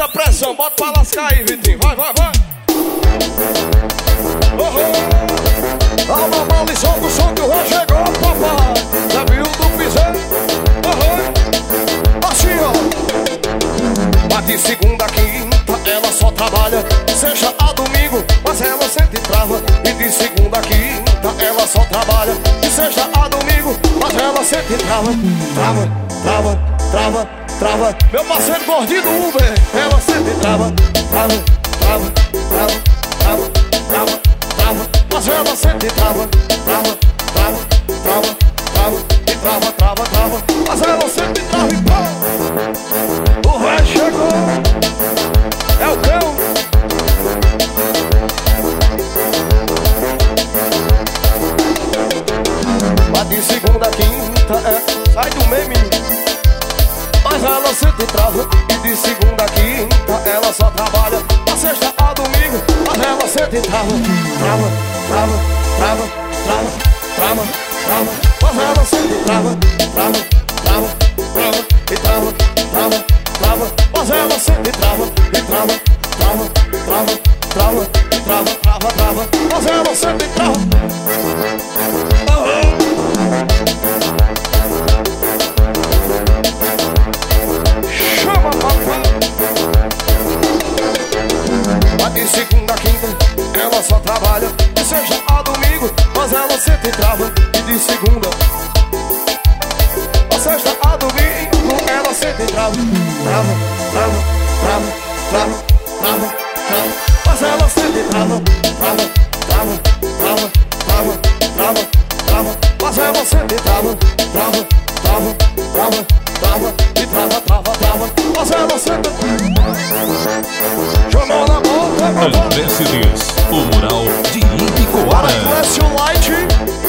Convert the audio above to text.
Deixa a pressão, bota pra lascar aí, Vitinho. Vai, vai, vai. Oh, oh. Alma maldição do som que o Rô chegou, papai. Já viu do piseiro? Oh, oh. Assim, ó. Bate segunda, quinta, ela só trabalha. Seja a domingo, mas ela sempre trava. E de segunda a quinta, ela só trabalha. E seja a domingo, mas ela sempre trava. Trava, trava, trava, trava. Meu parceiro gordinho do Uber, ela sempre trava. Trava, trava, trava, trava, trava, trava. Mas ela sempre trava. Trava, trava, trava, trava. E trava, trava, trava. Mas ela sempre trava e pô. O velho chegou. É o cão. Mas de segunda a quinta é Sai do meme Mas sempre trava E de segunda a quinta ela só trabalha Na sexta a domingo. Ela sempre trava Trava, trava, trava, trava, trava, trava. Mas Ela sempre trava E de segunda. A sexta a domingo Ela sempre trava Trava, trava, trava, trava, trava, trava Mas ela sempre trava Trava, trava, trava, trava, trava, trava Mas ela sempre trava Trava, trava, trava, trava E trava, trava, trava André CDs, o mural de Ibicoara. Desce o light